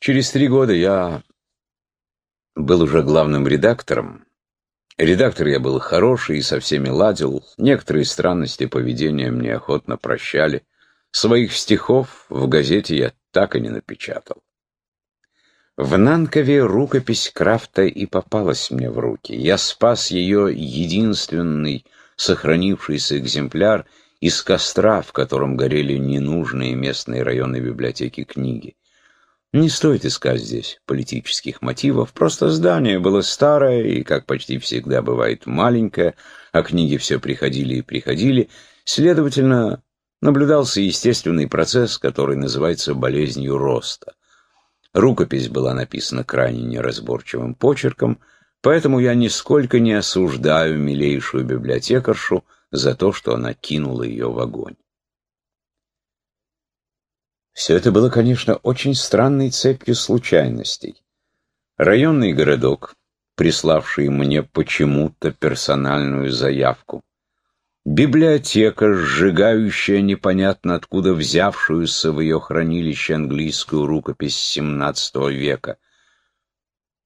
Через три года я был уже главным редактором. Редактор я был хороший и со всеми ладил. Некоторые странности поведения мне охотно прощали. Своих стихов в газете я так и не напечатал. В Нанкове рукопись Крафта и попалась мне в руки. Я спас ее единственный сохранившийся экземпляр из костра, в котором горели ненужные местные районные библиотеки книги. Не стоит искать здесь политических мотивов, просто здание было старое и, как почти всегда бывает, маленькое, а книги все приходили и приходили, следовательно, наблюдался естественный процесс, который называется болезнью роста. Рукопись была написана крайне неразборчивым почерком, поэтому я нисколько не осуждаю милейшую библиотекаршу за то, что она кинула ее в огонь. Все это было, конечно, очень странной цепью случайностей. Районный городок, приславший мне почему-то персональную заявку. Библиотека, сжигающая непонятно откуда взявшуюся в ее хранилище английскую рукопись XVII века.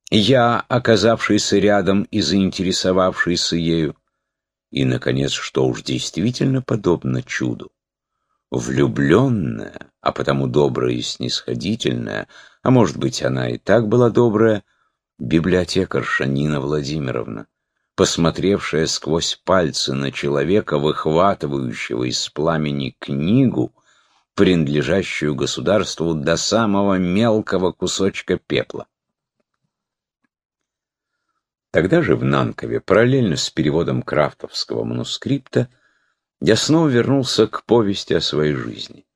Я, оказавшийся рядом и заинтересовавшийся ею. И, наконец, что уж действительно подобно чуду влюбленная, а потому добрая и снисходительная, а может быть, она и так была добрая, библиотекарша Нина Владимировна, посмотревшая сквозь пальцы на человека, выхватывающего из пламени книгу, принадлежащую государству до самого мелкого кусочка пепла. Тогда же в Нанкове, параллельно с переводом крафтовского манускрипта, я снова вернулся к повести о своей жизни.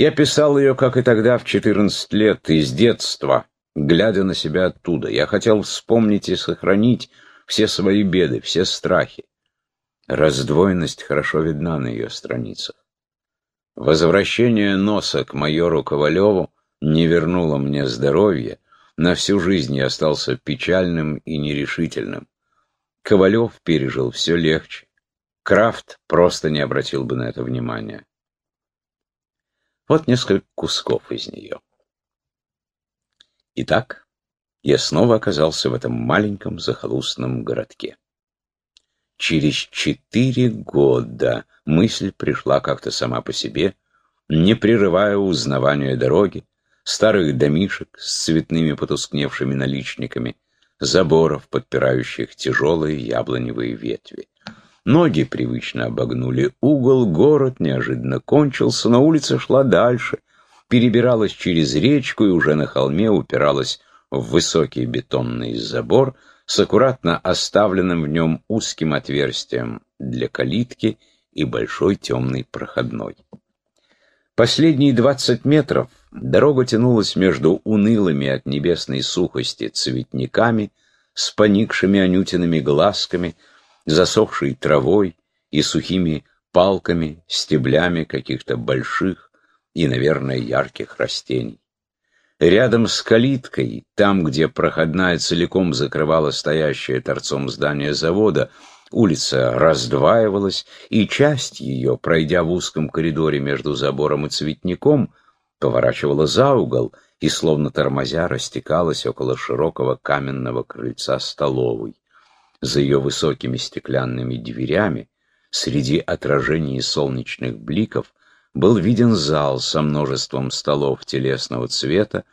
Я писал ее, как и тогда, в 14 лет, из детства, глядя на себя оттуда. Я хотел вспомнить и сохранить все свои беды, все страхи. Раздвоенность хорошо видна на ее страницах. Возвращение носа к майору Ковалеву не вернуло мне здоровья, на всю жизнь я остался печальным и нерешительным. Ковалев пережил все легче. Крафт просто не обратил бы на это внимания. Вот несколько кусков из нее. Итак, я снова оказался в этом маленьком захолустном городке. Через четыре года мысль пришла как-то сама по себе, не прерывая узнавания дороги, старых домишек с цветными потускневшими наличниками, заборов, подпирающих тяжелые яблоневые ветви. Ноги привычно обогнули угол, город неожиданно кончился, но улица шла дальше, перебиралась через речку и уже на холме упиралась в высокий бетонный забор с аккуратно оставленным в нем узким отверстием для калитки и большой темной проходной. Последние двадцать метров дорога тянулась между унылыми от небесной сухости цветниками с поникшими анютиными глазками, засохшей травой и сухими палками, стеблями каких-то больших и, наверное, ярких растений. Рядом с калиткой, там, где проходная целиком закрывала стоящее торцом здание завода, улица раздваивалась, и часть ее, пройдя в узком коридоре между забором и цветником, поворачивала за угол и, словно тормозя, растекалась около широкого каменного крыльца столовой за ее высокими стеклянными дверями, среди отражений солнечных бликов, был виден зал со множеством столов телесного цвета,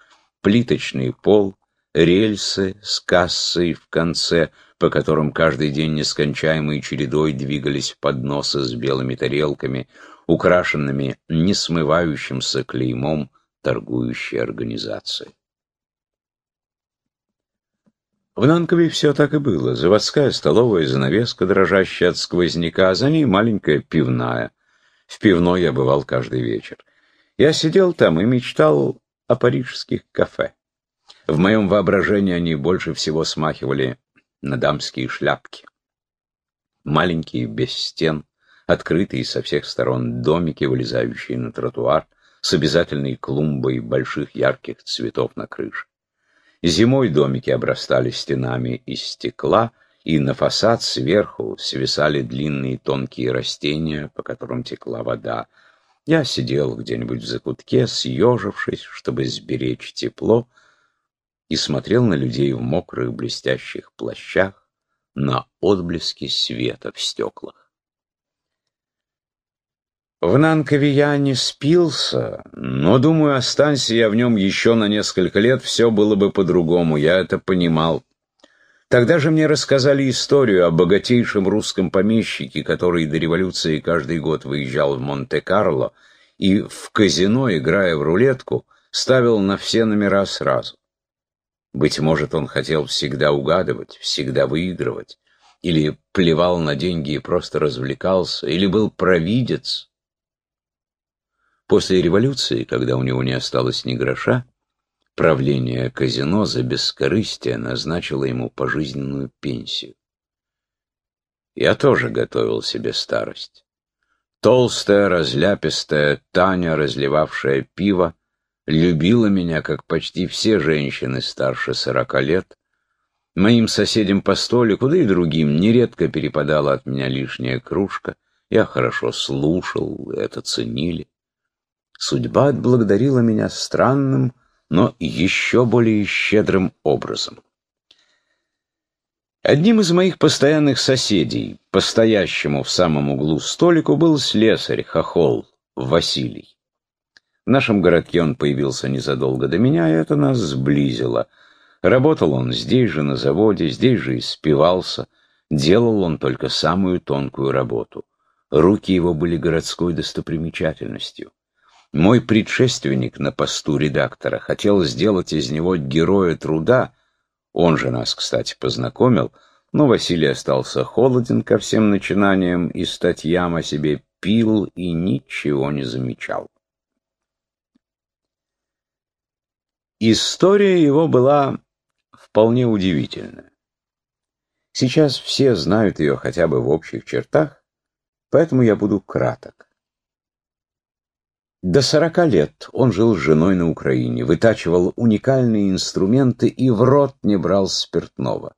плиточный пол, рельсы с кассой в конце, по которым каждый день нескончаемой чередой двигались подносы с белыми тарелками, украшенными несмывающимся клеймом торгующей организации. В Нанкове все так и было. Заводская столовая занавеска, дрожащая от сквозняка, а за ней маленькая пивная. В пивной я бывал каждый вечер. Я сидел там и мечтал о парижских кафе. В моем воображении они больше всего смахивали на дамские шляпки. Маленькие, без стен, открытые со всех сторон домики, вылезающие на тротуар, с обязательной клумбой больших ярких цветов на крыше. Зимой домики обрастали стенами из стекла, и на фасад сверху свисали длинные тонкие растения, по которым текла вода. Я сидел где-нибудь в закутке, съежившись, чтобы сберечь тепло, и смотрел на людей в мокрых блестящих плащах, на отблески света в стеклах. В Нанкове я не спился, но, думаю, останься я в нем еще на несколько лет, все было бы по-другому, я это понимал. Тогда же мне рассказали историю о богатейшем русском помещике, который до революции каждый год выезжал в Монте-Карло и в казино, играя в рулетку, ставил на все номера сразу. Быть может, он хотел всегда угадывать, всегда выигрывать, или плевал на деньги и просто развлекался, или был провидец, После революции, когда у него не осталось ни гроша, правление казино за бескорыстие назначило ему пожизненную пенсию. Я тоже готовил себе старость. Толстая, разляпистая Таня, разливавшая пиво, любила меня, как почти все женщины старше сорока лет. Моим соседям по столику, да и другим, нередко перепадала от меня лишняя кружка. Я хорошо слушал, это ценили. Судьба отблагодарила меня странным, но еще более щедрым образом. Одним из моих постоянных соседей, постоящему в самом углу столику, был слесарь, хохол, Василий. В нашем городке он появился незадолго до меня, и это нас сблизило. Работал он здесь же, на заводе, здесь же и спивался. Делал он только самую тонкую работу. Руки его были городской достопримечательностью. Мой предшественник на посту редактора хотел сделать из него героя труда, он же нас, кстати, познакомил, но Василий остался холоден ко всем начинаниям и статьям о себе пил и ничего не замечал. История его была вполне удивительная. Сейчас все знают ее хотя бы в общих чертах, поэтому я буду краток. До сорока лет он жил с женой на Украине, вытачивал уникальные инструменты и в рот не брал спиртного.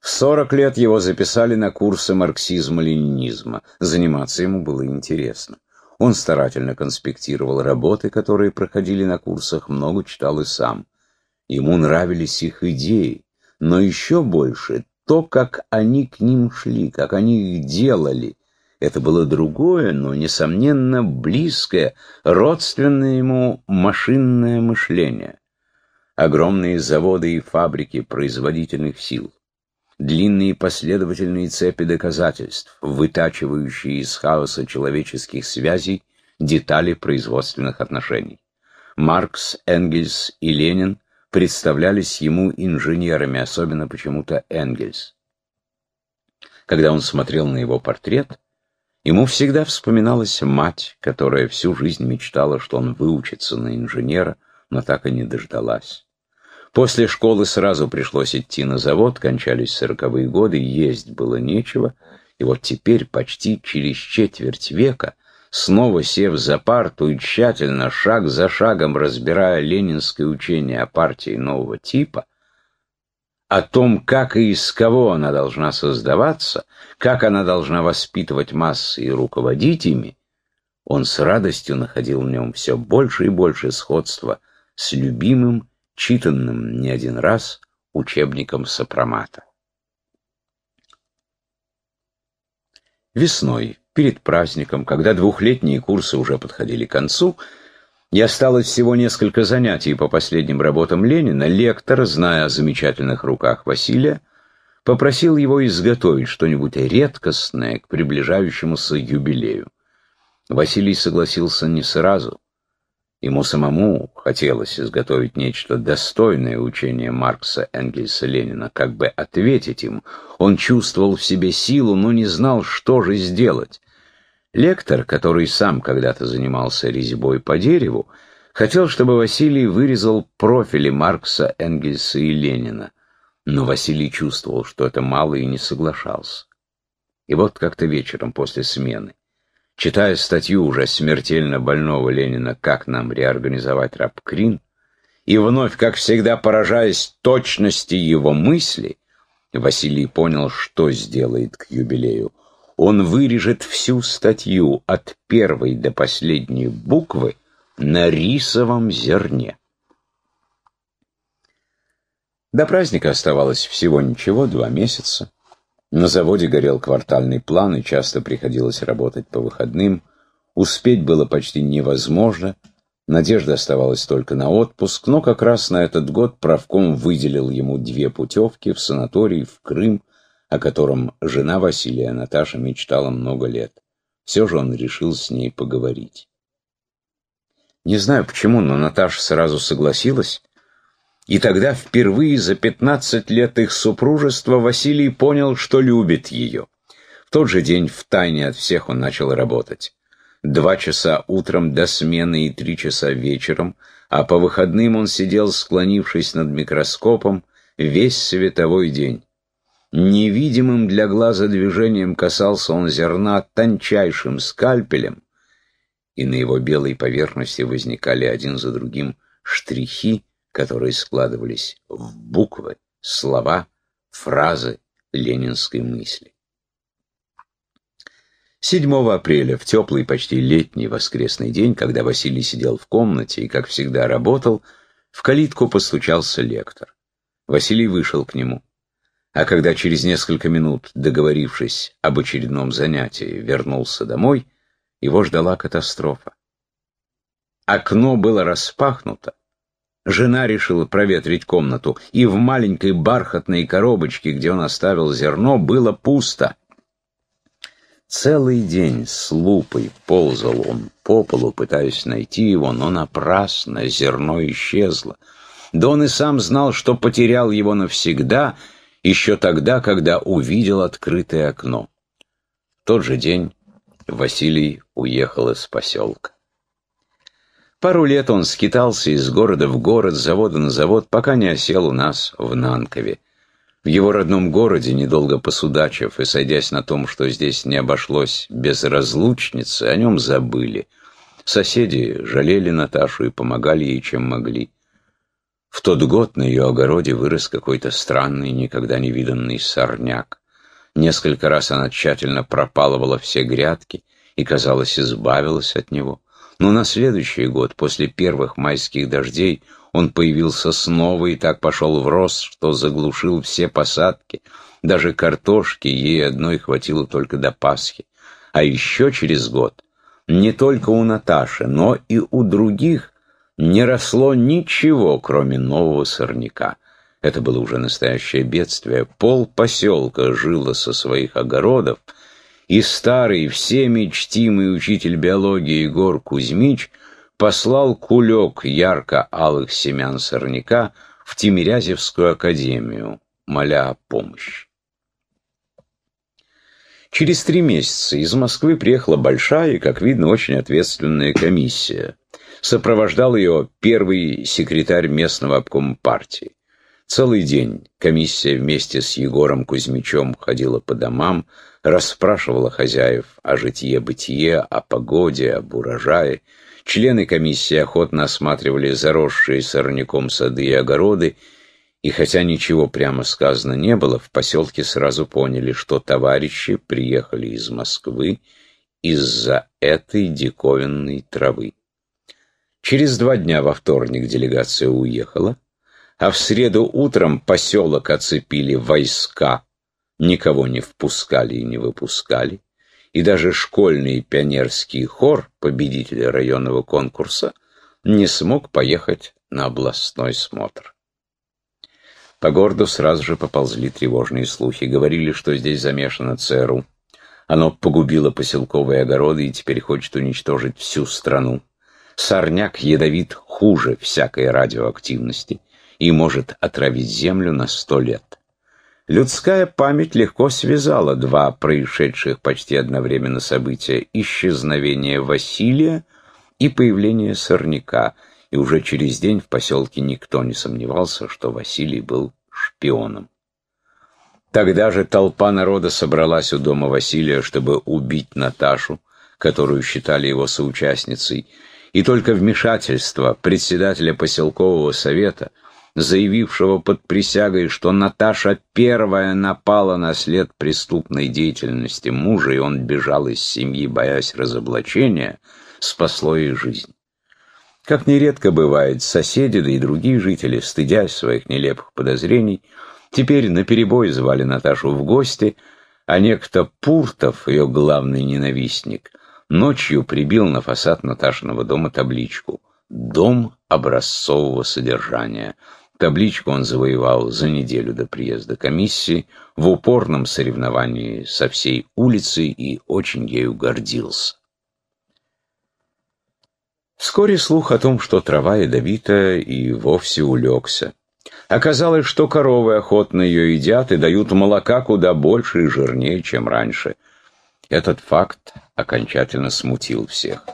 В сорок лет его записали на курсы марксизма-ленинизма. Заниматься ему было интересно. Он старательно конспектировал работы, которые проходили на курсах, много читал и сам. Ему нравились их идеи, но еще больше то, как они к ним шли, как они их делали, это было другое, но, несомненно, близкое, родственное ему машинное мышление. Огромные заводы и фабрики производительных сил, длинные последовательные цепи доказательств, вытачивающие из хаоса человеческих связей детали производственных отношений. Маркс, Энгельс и Ленин представлялись ему инженерами, особенно почему-то Энгельс. Когда он смотрел на его портрет, Ему всегда вспоминалась мать, которая всю жизнь мечтала, что он выучится на инженера, но так и не дождалась. После школы сразу пришлось идти на завод, кончались сороковые годы, есть было нечего, и вот теперь, почти через четверть века, снова сев за парту и тщательно, шаг за шагом разбирая ленинское учение о партии нового типа, о том, как и из кого она должна создаваться, как она должна воспитывать массы и руководить ими, он с радостью находил в нем все больше и больше сходства с любимым, читанным не один раз учебником сопромата. Весной, перед праздником, когда двухлетние курсы уже подходили к концу, и осталось всего несколько занятий по последним работам Ленина, лектор, зная о замечательных руках Василия, попросил его изготовить что-нибудь редкостное к приближающемуся юбилею. Василий согласился не сразу. Ему самому хотелось изготовить нечто достойное учения Маркса, Энгельса, Ленина, как бы ответить им. Он чувствовал в себе силу, но не знал, что же сделать. Лектор, который сам когда-то занимался резьбой по дереву, хотел, чтобы Василий вырезал профили Маркса, Энгельса и Ленина. Но Василий чувствовал, что это мало и не соглашался. И вот как-то вечером после смены, читая статью уже смертельно больного Ленина «Как нам реорганизовать рабкрин», и вновь, как всегда, поражаясь точности его мысли, Василий понял, что сделает к юбилею он вырежет всю статью от первой до последней буквы на рисовом зерне. До праздника оставалось всего ничего, два месяца. На заводе горел квартальный план, и часто приходилось работать по выходным. Успеть было почти невозможно. Надежда оставалась только на отпуск, но как раз на этот год правком выделил ему две путевки в санаторий в Крым, о котором жена Василия, Наташа, мечтала много лет. Все же он решил с ней поговорить. Не знаю почему, но Наташа сразу согласилась, и тогда впервые за пятнадцать лет их супружества Василий понял, что любит ее. В тот же день втайне от всех он начал работать. Два часа утром до смены и три часа вечером, а по выходным он сидел, склонившись над микроскопом, весь световой день. Невидимым для глаза движением касался он зерна тончайшим скальпелем, и на его белой поверхности возникали один за другим штрихи, которые складывались в буквы, слова, фразы ленинской мысли. 7 апреля, в теплый, почти летний воскресный день, когда Василий сидел в комнате и, как всегда, работал, в калитку постучался лектор. Василий вышел к нему. А когда через несколько минут, договорившись об очередном занятии, вернулся домой, его ждала катастрофа. Окно было распахнуто, Жена решила проветрить комнату, и в маленькой бархатной коробочке, где он оставил зерно, было пусто. Целый день с лупой ползал он по полу, пытаясь найти его, но напрасно зерно исчезло. Да он и сам знал, что потерял его навсегда, еще тогда, когда увидел открытое окно. В тот же день Василий уехал из поселка. Пару лет он скитался из города в город, с завода на завод, пока не осел у нас в Нанкове. В его родном городе, недолго посудачив и сойдясь на том, что здесь не обошлось без разлучницы, о нем забыли. Соседи жалели Наташу и помогали ей, чем могли. В тот год на ее огороде вырос какой-то странный, никогда не виданный сорняк. Несколько раз она тщательно пропалывала все грядки и, казалось, избавилась от него. Но на следующий год, после первых майских дождей, он появился снова и так пошел в рост, что заглушил все посадки. Даже картошки ей одной хватило только до Пасхи. А еще через год не только у Наташи, но и у других не росло ничего, кроме нового сорняка. Это было уже настоящее бедствие. Пол поселка жило со своих огородов, и старый, всеми чтимый учитель биологии Егор Кузьмич послал кулек ярко-алых семян сорняка в Тимирязевскую академию, моля о помощи. Через три месяца из Москвы приехала большая и, как видно, очень ответственная комиссия. Сопровождал ее первый секретарь местного обкома партии. Целый день комиссия вместе с Егором Кузьмичем ходила по домам, расспрашивала хозяев о житье-бытие, о погоде, об урожае. Члены комиссии охотно осматривали заросшие сорняком сады и огороды, и хотя ничего прямо сказано не было, в поселке сразу поняли, что товарищи приехали из Москвы из-за этой диковинной травы. Через два дня во вторник делегация уехала, а в среду утром поселок оцепили войска, никого не впускали и не выпускали, и даже школьный пионерский хор, победители районного конкурса, не смог поехать на областной смотр. По городу сразу же поползли тревожные слухи. Говорили, что здесь замешано ЦРУ. Оно погубило поселковые огороды и теперь хочет уничтожить всю страну. Сорняк ядовит хуже всякой радиоактивности и может отравить землю на сто лет. Людская память легко связала два происшедших почти одновременно события – исчезновение Василия и появление сорняка, и уже через день в поселке никто не сомневался, что Василий был шпионом. Тогда же толпа народа собралась у дома Василия, чтобы убить Наташу, которую считали его соучастницей, и только вмешательство председателя поселкового совета – заявившего под присягой, что Наташа первая напала на след преступной деятельности мужа, и он бежал из семьи, боясь разоблачения, спасло ей жизнь. Как нередко бывает, соседи, да и другие жители, стыдясь своих нелепых подозрений, теперь наперебой звали Наташу в гости, а некто Пуртов, ее главный ненавистник, ночью прибил на фасад Наташиного дома табличку «Дом образцового содержания». Табличку он завоевал за неделю до приезда комиссии в упорном соревновании со всей улицей и очень ею гордился. Вскоре слух о том, что трава ядовита, и вовсе улегся. Оказалось, что коровы охотно ее едят и дают молока куда больше и жирнее, чем раньше. Этот факт окончательно смутил всех.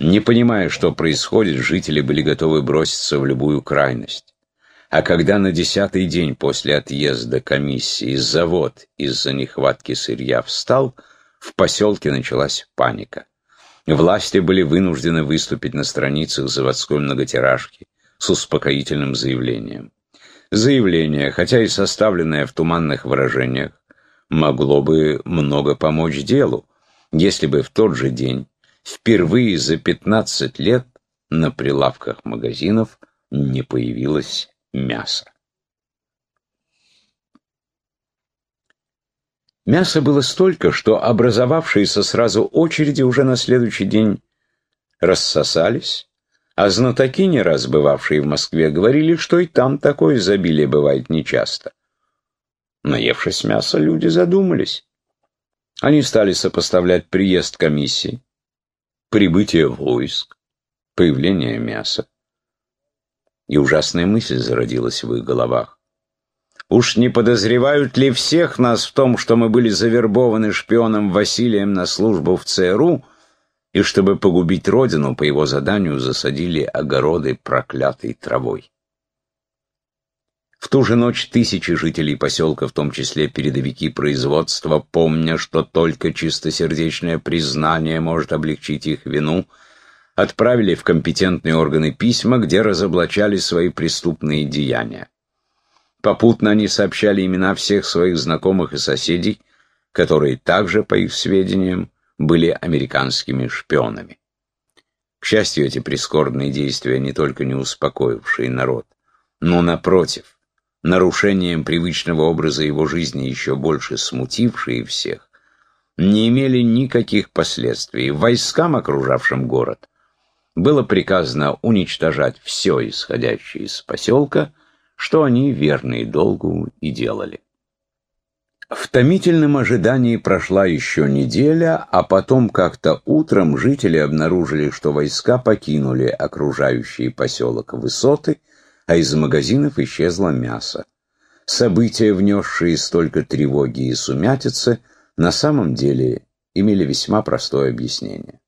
Не понимая, что происходит, жители были готовы броситься в любую крайность. А когда на десятый день после отъезда комиссии завод из-за нехватки сырья встал, в поселке началась паника. Власти были вынуждены выступить на страницах заводской многотиражки с успокоительным заявлением. Заявление, хотя и составленное в туманных выражениях, могло бы много помочь делу, если бы в тот же день, впервые за 15 лет, на прилавках магазинов не появилось мяса. Мяса было столько, что образовавшиеся сразу очереди уже на следующий день рассосались, а знатоки, не раз бывавшие в Москве, говорили, что и там такое изобилие бывает нечасто. Наевшись мяса, люди задумались. Они стали сопоставлять приезд комиссии, прибытие войск, появление мяса. И ужасная мысль зародилась в их головах. Уж не подозревают ли всех нас в том, что мы были завербованы шпионом Василием на службу в ЦРУ, и чтобы погубить родину, по его заданию засадили огороды проклятой травой? В ту же ночь тысячи жителей поселка, в том числе передовики производства, помня, что только чистосердечное признание может облегчить их вину, отправили в компетентные органы письма, где разоблачали свои преступные деяния. Попутно они сообщали имена всех своих знакомых и соседей, которые также, по их сведениям, были американскими шпионами. К счастью, эти прискорбные действия не только не успокоившие народ, но, напротив, нарушением привычного образа его жизни еще больше смутившие всех, не имели никаких последствий. Войскам, окружавшим город, было приказано уничтожать все исходящее из поселка, что они, верные долгу, и делали. В томительном ожидании прошла еще неделя, а потом как-то утром жители обнаружили, что войска покинули окружающие поселок высоты, а из магазинов исчезло мясо. События, внесшие столько тревоги и сумятицы, на самом деле имели весьма простое объяснение.